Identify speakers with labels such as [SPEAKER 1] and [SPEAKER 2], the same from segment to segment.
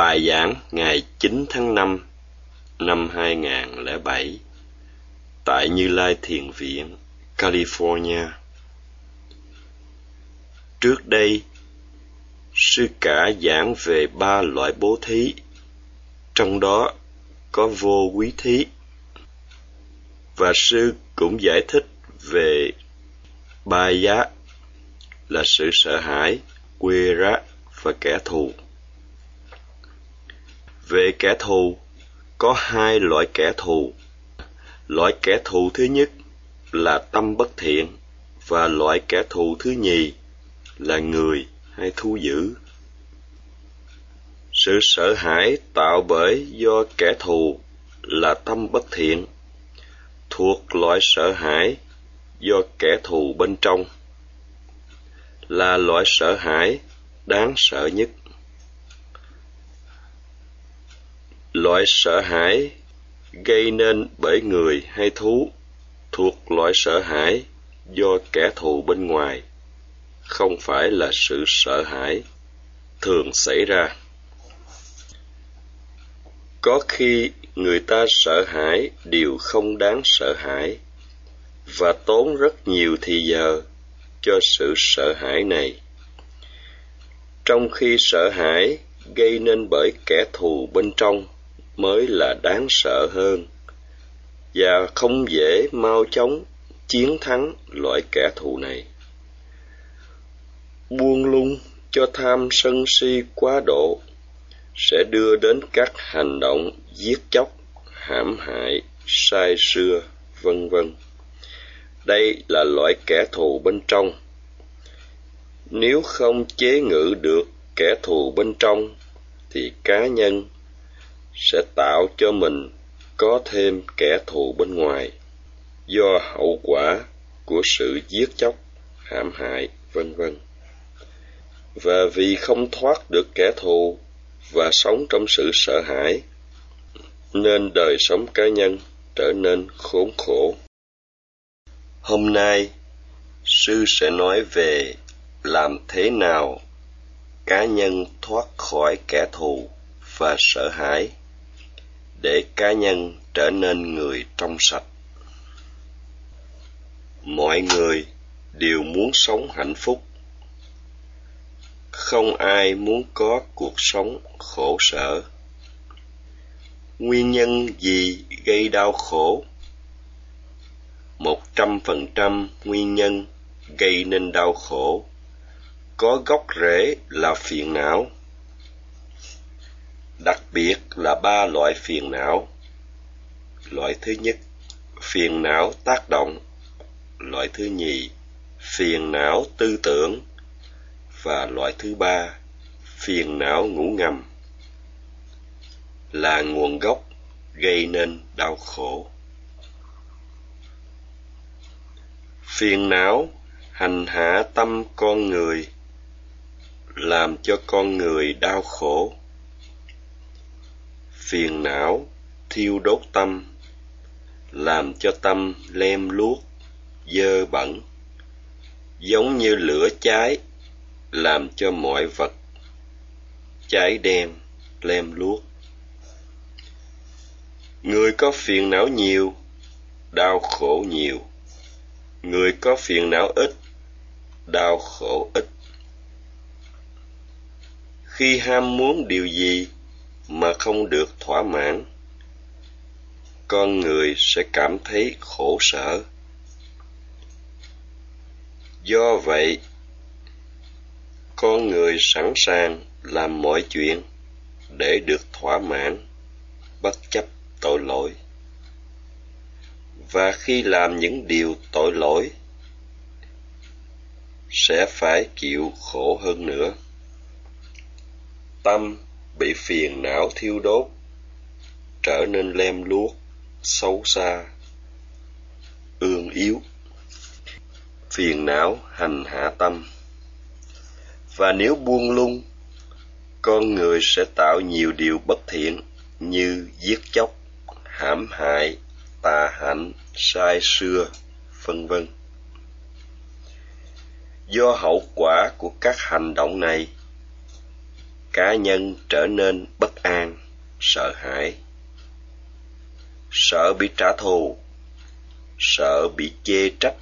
[SPEAKER 1] Bài giảng ngày 9 tháng 5 năm 2007 tại Như Lai Thiền Viện, California. Trước đây, sư cả giảng về ba loại bố thí, trong đó có vô quý thí. Và sư cũng giải thích về ba giá là sự sợ hãi, quê rác và kẻ thù. Về kẻ thù, có hai loại kẻ thù. Loại kẻ thù thứ nhất là tâm bất thiện và loại kẻ thù thứ nhì là người hay thu dữ. Sự sợ hãi tạo bởi do kẻ thù là tâm bất thiện, thuộc loại sợ hãi do kẻ thù bên trong, là loại sợ hãi đáng sợ nhất. Loại sợ hãi gây nên bởi người hay thú thuộc loại sợ hãi do kẻ thù bên ngoài, không phải là sự sợ hãi thường xảy ra. Có khi người ta sợ hãi điều không đáng sợ hãi và tốn rất nhiều thì giờ cho sự sợ hãi này. Trong khi sợ hãi gây nên bởi kẻ thù bên trong mới là đáng sợ hơn. Và không dễ mau chóng chiến thắng loại kẻ thù này. Buông lung cho tham sân si quá độ sẽ đưa đến các hành động giết chóc, hãm hại, sai xưa vân vân. Đây là loại kẻ thù bên trong. Nếu không chế ngự được kẻ thù bên trong, thì cá nhân sẽ tạo cho mình có thêm kẻ thù bên ngoài do hậu quả của sự giết chóc, hãm hại, vân vân. Và vì không thoát được kẻ thù và sống trong sự sợ hãi, nên đời sống cá nhân trở nên khốn khổ. Hôm nay, sư sẽ nói về làm thế nào cá nhân thoát khỏi kẻ thù và sợ hãi để cá nhân trở nên người trong sạch. Mọi người đều muốn sống hạnh phúc. Không ai muốn có cuộc sống khổ sở. Nguyên nhân gì gây đau khổ? Một trăm phần trăm nguyên nhân gây nên đau khổ. Có gốc rễ là phiền não đặc biệt là ba loại phiền não. Loại thứ nhất, phiền não tác động. Loại thứ nhì, phiền não tư tưởng. Và loại thứ ba, phiền não ngủ ngầm. Là nguồn gốc gây nên đau khổ. Phiền não hành hạ tâm con người, làm cho con người đau khổ phiền não, thiêu đốt tâm, làm cho tâm lem luốc, dơ bẩn, giống như lửa cháy, làm cho mọi vật cháy đen, lem luốc. Người có phiền não nhiều, đau khổ nhiều. Người có phiền não ít, đau khổ ít. Khi ham muốn điều gì mà không được thỏa mãn. Con người sẽ cảm thấy khổ sở. Do vậy, con người sẵn sàng làm mọi chuyện để được thỏa mãn, bất chấp tội lỗi. Và khi làm những điều tội lỗi, sẽ phải chịu khổ hơn nữa. Tâm bị phiền não thiêu đốt, trở nên lem luốc, xấu xa, ương yếu. Phiền não hành hạ tâm. Và nếu buông lung, con người sẽ tạo nhiều điều bất thiện như giết chóc, hãm hại, tà hạnh, sai xưa vân vân. Do hậu quả của các hành động này cá nhân trở nên bất an, sợ hãi. Sợ bị trả thù, sợ bị chê trách.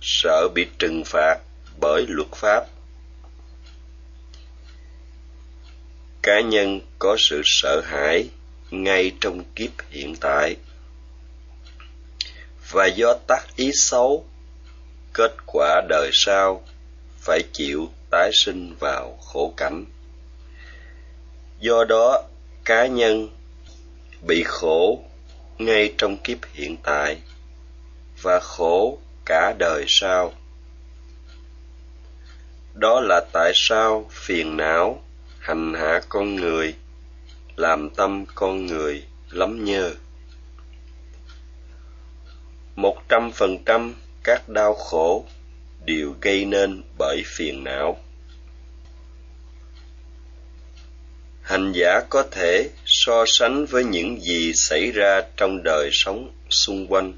[SPEAKER 1] Sợ bị trừng phạt bởi luật pháp. Cá nhân có sự sợ hãi ngay trong kiếp hiện tại. Và do tác ý xấu, kết quả đời sau phải chịu tái sinh vào khổ cảnh. Do đó, cá nhân bị khổ ngay trong kiếp hiện tại và khổ cả đời sau. Đó là tại sao phiền não hành hạ con người, làm tâm con người lắm nhơ. Một trăm phần trăm các đau khổ đều gây nên bởi phiền não. Hành giả có thể so sánh với những gì xảy ra trong đời sống xung quanh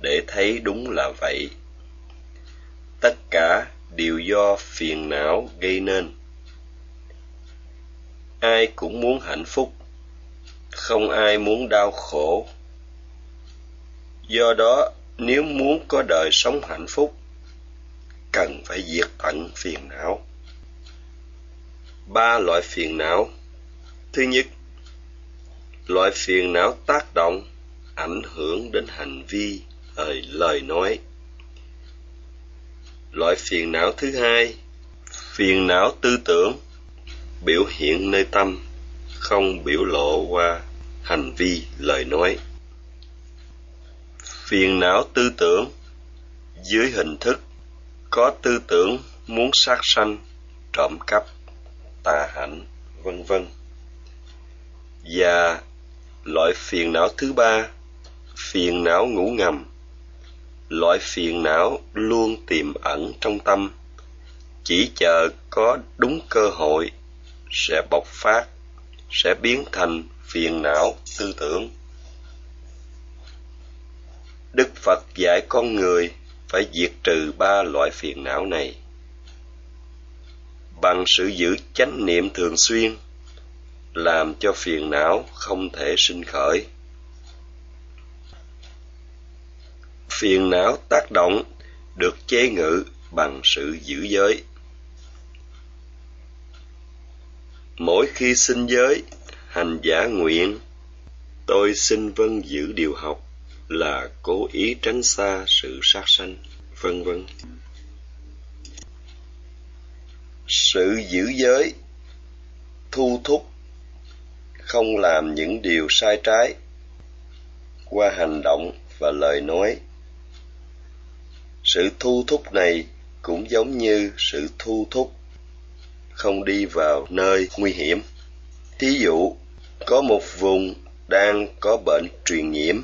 [SPEAKER 1] để thấy đúng là vậy. Tất cả đều do phiền não gây nên. Ai cũng muốn hạnh phúc, không ai muốn đau khổ. Do đó, nếu muốn có đời sống hạnh phúc cần phải diệt tận phiền não. Ba loại phiền não. Thứ nhất, loại phiền não tác động, ảnh hưởng đến hành vi, lời lời nói. Loại phiền não thứ hai, phiền não tư tưởng, biểu hiện nơi tâm, không biểu lộ qua hành vi, lời nói. Phiền não tư tưởng, dưới hình thức có tư tưởng muốn sát sanh, trộm cắp, tà hạnh vân vân. Và loại phiền não thứ ba, phiền não ngủ ngầm. Loại phiền não luôn tiềm ẩn trong tâm. Chỉ chờ có đúng cơ hội, sẽ bộc phát, sẽ biến thành phiền não tư tưởng. Đức phật dạy con người phải diệt trừ ba loại phiền não này. Bằng sự giữ chánh niệm thường xuyên, làm cho phiền não không thể sinh khởi. Phiền não tác động được chế ngự bằng sự giữ giới. Mỗi khi sinh giới, hành giả nguyện, tôi xin vâng giữ điều học là cố ý tránh xa sự sát sanh, vân vân. Sự giữ giới, thu thúc, không làm những điều sai trái, qua hành động và lời nói. Sự thu thúc này cũng giống như sự thu thúc không đi vào nơi nguy hiểm. Thí dụ, có một vùng đang có bệnh truyền nhiễm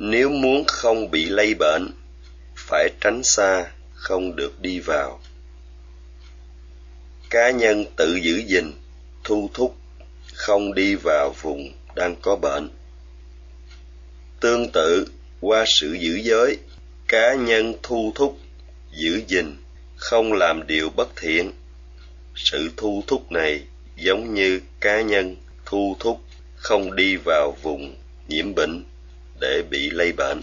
[SPEAKER 1] nếu muốn không bị lây bệnh, phải tránh xa, không được đi vào. Cá nhân tự giữ gìn, thu thúc, không đi vào vùng đang có bệnh. Tương tự, qua sự giữ giới, cá nhân thu thúc, giữ gìn, không làm điều bất thiện. Sự thu thúc này giống như cá nhân thu thúc, không đi vào vùng nhiễm bệnh để bị lây bệnh.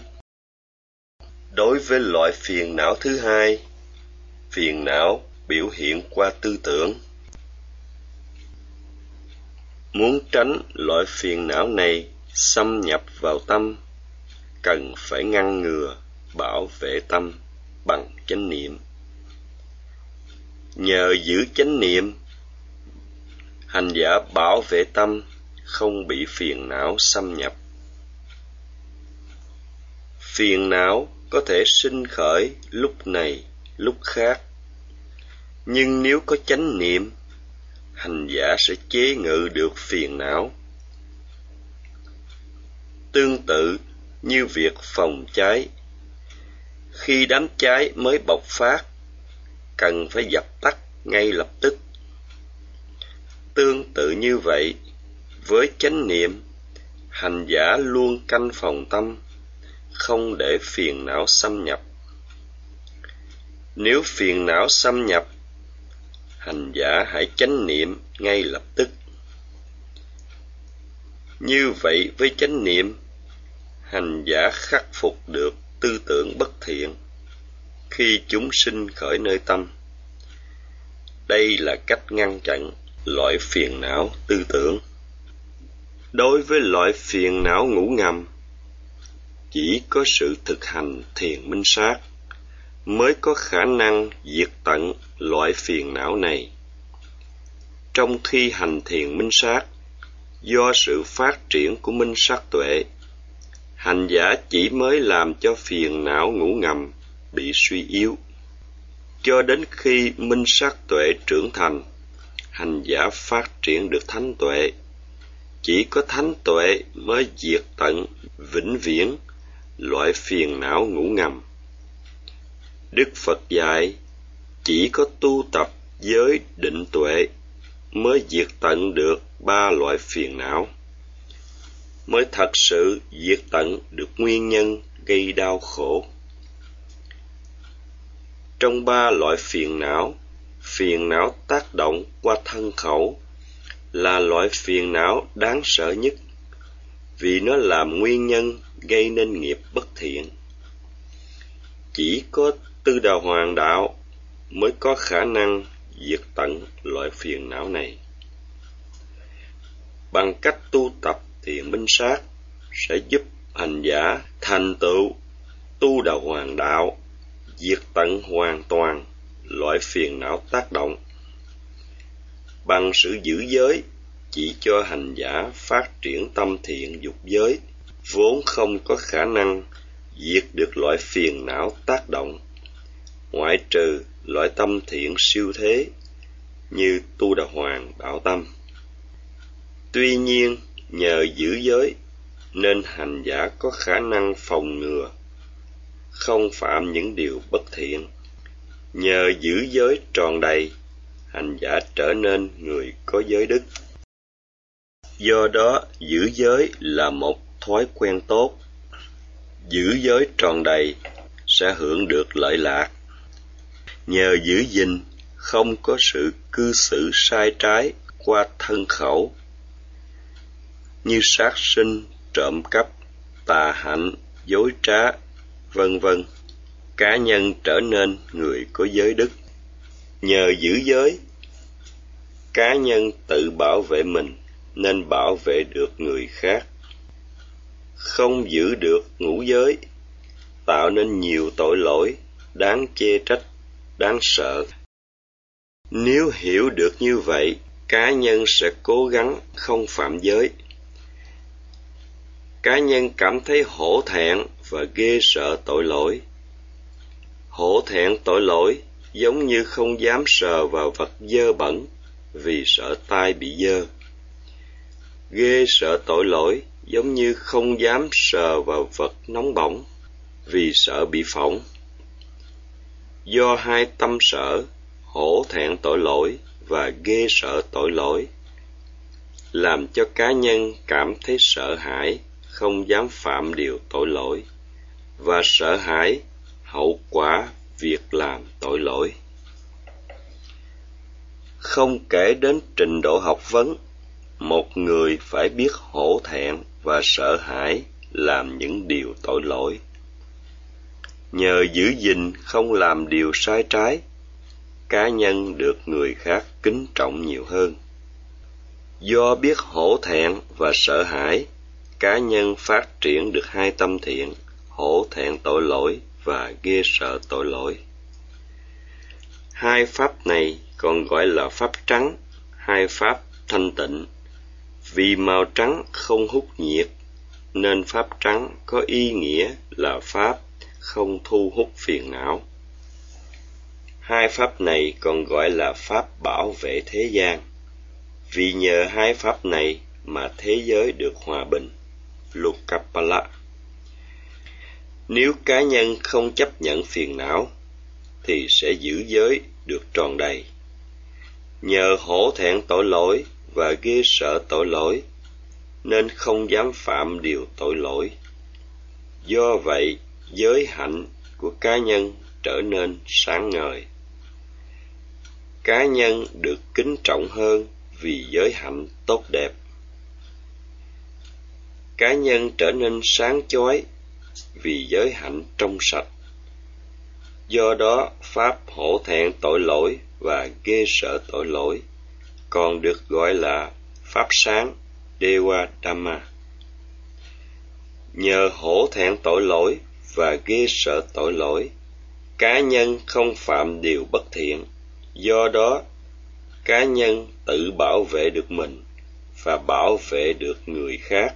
[SPEAKER 1] Đối với loại phiền não thứ hai, phiền não biểu hiện qua tư tưởng. Muốn tránh loại phiền não này xâm nhập vào tâm, cần phải ngăn ngừa, bảo vệ tâm bằng chánh niệm. Nhờ giữ chánh niệm, hành giả bảo vệ tâm không bị phiền não xâm nhập phiền não có thể sinh khởi lúc này, lúc khác. Nhưng nếu có chánh niệm, hành giả sẽ chế ngự được phiền não. Tương tự như việc phòng cháy. Khi đám cháy mới bộc phát, cần phải dập tắt ngay lập tức. Tương tự như vậy, với chánh niệm, hành giả luôn canh phòng tâm không để phiền não xâm nhập. Nếu phiền não xâm nhập, hành giả hãy chánh niệm ngay lập tức. Như vậy với chánh niệm, hành giả khắc phục được tư tưởng bất thiện khi chúng sinh khởi nơi tâm. Đây là cách ngăn chặn loại phiền não tư tưởng. Đối với loại phiền não ngủ ngầm chỉ có sự thực hành thiền minh sát mới có khả năng diệt tận loại phiền não này. Trong khi hành thiền minh sát, do sự phát triển của minh sát tuệ, hành giả chỉ mới làm cho phiền não ngủ ngầm bị suy yếu. Cho đến khi minh sát tuệ trưởng thành, hành giả phát triển được thánh tuệ, chỉ có thánh tuệ mới diệt tận vĩnh viễn loại phiền não ngủ ngầm. Đức phật dạy, chỉ có tu tập giới định tuệ mới diệt tận được ba loại phiền não, mới thật sự diệt tận được nguyên nhân gây đau khổ. Trong ba loại phiền não phiền não tác động qua thân khẩu là loại phiền não đáng sợ nhất, vì nó làm nguyên nhân gây nên nghiệp bất thiện. Chỉ có tư đà hoàng đạo mới có khả năng diệt tận loại phiền não này. Bằng cách tu tập thiện minh sát sẽ giúp hành giả thành tựu tu đà hoàng đạo, diệt tận hoàn toàn loại phiền não tác động. Bằng sự giữ giới chỉ cho hành giả phát triển tâm thiện dục giới vốn không có khả năng diệt được loại phiền não tác động. Ngoại trừ loại tâm thiện siêu thế như tu đà hoàng đạo tâm. Tuy nhiên, nhờ giữ giới nên hành giả có khả năng phòng ngừa, không phạm những điều bất thiện. Nhờ giữ giới tròn đầy, hành giả trở nên người có giới đức. Do đó, giữ giới là một thói quen tốt, giữ giới tròn đầy, sẽ hưởng được lợi lạc. Nhờ giữ gìn, không có sự cư xử sai trái qua thân khẩu. Như sát sinh, trộm cắp, tà hạnh, dối trá, vân vân, cá nhân trở nên người có giới đức. Nhờ giữ giới, cá nhân tự bảo vệ mình nên bảo vệ được người khác không giữ được ngũ giới, tạo nên nhiều tội lỗi, đáng chê trách, đáng sợ. Nếu hiểu được như vậy, cá nhân sẽ cố gắng không phạm giới. Cá nhân cảm thấy hổ thẹn và ghê sợ tội lỗi. Hổ thẹn tội lỗi giống như không dám sờ vào vật dơ bẩn vì sợ tai bị dơ. Ghê sợ tội lỗi giống như không dám sờ vào vật nóng bỏng vì sợ bị phỏng. Do hai tâm sở hổ thẹn tội lỗi và ghê sợ tội lỗi, làm cho cá nhân cảm thấy sợ hãi, không dám phạm điều tội lỗi và sợ hãi hậu quả việc làm tội lỗi. Không kể đến trình độ học vấn, một người phải biết hổ thẹn và sợ hãi làm những điều tội lỗi. Nhờ giữ gìn không làm điều sai trái, cá nhân được người khác kính trọng nhiều hơn. Do biết hổ thẹn và sợ hãi, cá nhân phát triển được hai tâm thiện, hổ thẹn tội lỗi và ghê sợ tội lỗi. Hai pháp này còn gọi là pháp trắng, hai pháp thanh tịnh vì màu trắng không hút nhiệt, nên pháp trắng có ý nghĩa là pháp không thu hút phiền não. Hai pháp này còn gọi là pháp bảo vệ thế gian. Vì nhờ hai pháp này mà thế giới được hòa bình. Lukapala nếu cá nhân không chấp nhận phiền não, thì sẽ giữ giới được tròn đầy. Nhờ hổ thẹn tội lỗi và ghê sợ tội lỗi, nên không dám phạm điều tội lỗi. Do vậy, giới hạnh của cá nhân trở nên sáng ngời. Cá nhân được kính trọng hơn vì giới hạnh tốt đẹp. Cá nhân trở nên sáng chói vì giới hạnh trong sạch. Do đó, pháp hổ thẹn tội lỗi và ghê sợ tội lỗi còn được gọi là pháp sáng dewa dhamma nhờ hổ thẹn tội lỗi và ghê sợ tội lỗi, cá nhân không phạm điều bất thiện. Do đó, cá nhân tự bảo vệ được mình và bảo vệ được người khác.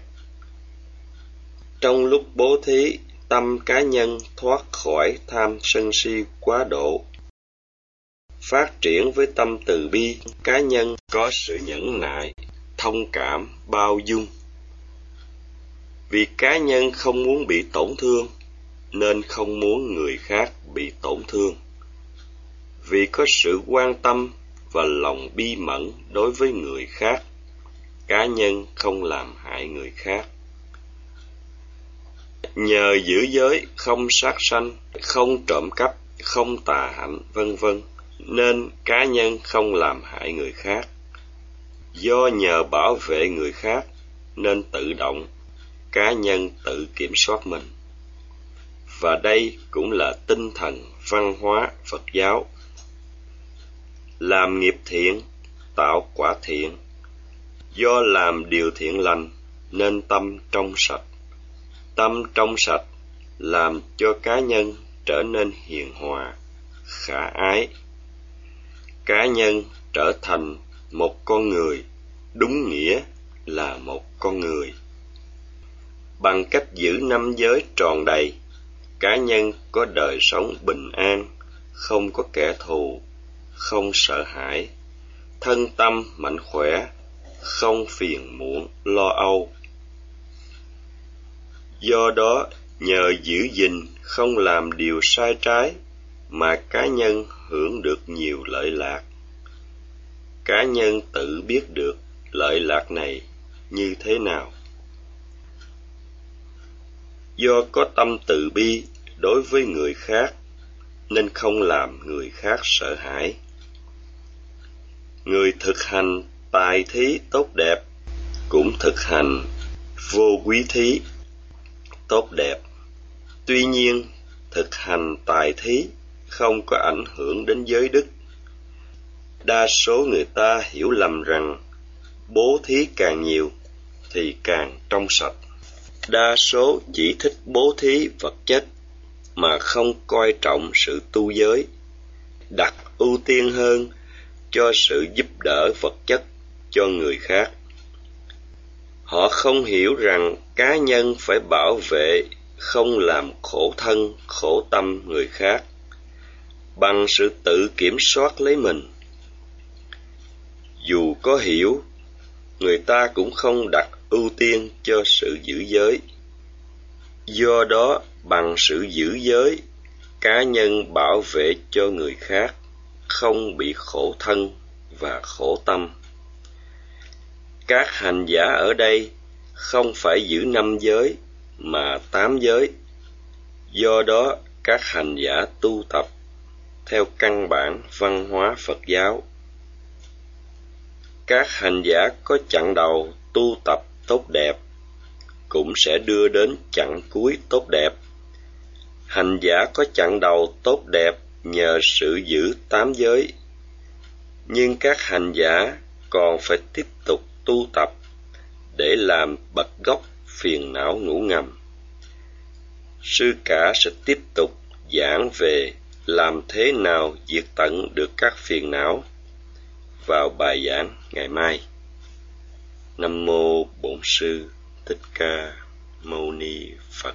[SPEAKER 1] Trong lúc bố thí, tâm cá nhân thoát khỏi tham sân si quá độ phát triển với tâm từ bi, cá nhân có sự nhẫn nại, thông cảm, bao dung. Vì cá nhân không muốn bị tổn thương, nên không muốn người khác bị tổn thương. Vì có sự quan tâm và lòng bi mẫn đối với người khác, cá nhân không làm hại người khác. Nhờ giữ giới không sát sanh, không trộm cắp, không tà hạnh, vân vân nên cá nhân không làm hại người khác. Do nhờ bảo vệ người khác nên tự động cá nhân tự kiểm soát mình. Và đây cũng là tinh thần văn hóa phật giáo. Làm nghiệp thiện, tạo quả thiện. Do làm điều thiện lành nên tâm trong sạch. Tâm trong sạch làm cho cá nhân trở nên hiền hòa, khả ái cá nhân trở thành một con người, đúng nghĩa là một con người. Bằng cách giữ năm giới tròn đầy, cá nhân có đời sống bình an, không có kẻ thù, không sợ hãi. Thân tâm mạnh khỏe, không phiền muộn, lo âu. Do đó, nhờ giữ gìn không làm điều sai trái mà cá nhân hưởng được nhiều lợi lạc. Cá nhân tự biết được lợi lạc này như thế nào. Do có tâm từ bi đối với người khác, nên không làm người khác sợ hãi. Người thực hành tài thí tốt đẹp cũng thực hành vô quý thí tốt đẹp. Tuy nhiên, thực hành tài thí không có ảnh hưởng đến giới đức. Đa số người ta hiểu lầm rằng bố thí càng nhiều thì càng trong sạch. Đa số chỉ thích bố thí vật chất mà không coi trọng sự tu giới, đặt ưu tiên hơn cho sự giúp đỡ vật chất cho người khác. Họ không hiểu rằng cá nhân phải bảo vệ không làm khổ thân, khổ tâm người khác bằng sự tự kiểm soát lấy mình. Dù có hiểu, người ta cũng không đặt ưu tiên cho sự giữ giới. Do đó, bằng sự giữ giới, cá nhân bảo vệ cho người khác không bị khổ thân và khổ tâm. Các hành giả ở đây không phải giữ năm giới, mà tám giới. Do đó, các hành giả tu tập theo căn bản văn hóa phật giáo. Các hành giả có chặng đầu tu tập tốt đẹp cũng sẽ đưa đến chặng cuối tốt đẹp. Hành giả có chặng đầu tốt đẹp nhờ sự giữ tám giới. Nhưng các hành giả còn phải tiếp tục tu tập để làm bật gốc phiền não ngủ ngầm. Sư cả sẽ tiếp tục giảng về làm thế nào diệt tận được các phiền não? Vào bài giảng ngày mai. Nam mô bổn sư thích ca mâu ni phật.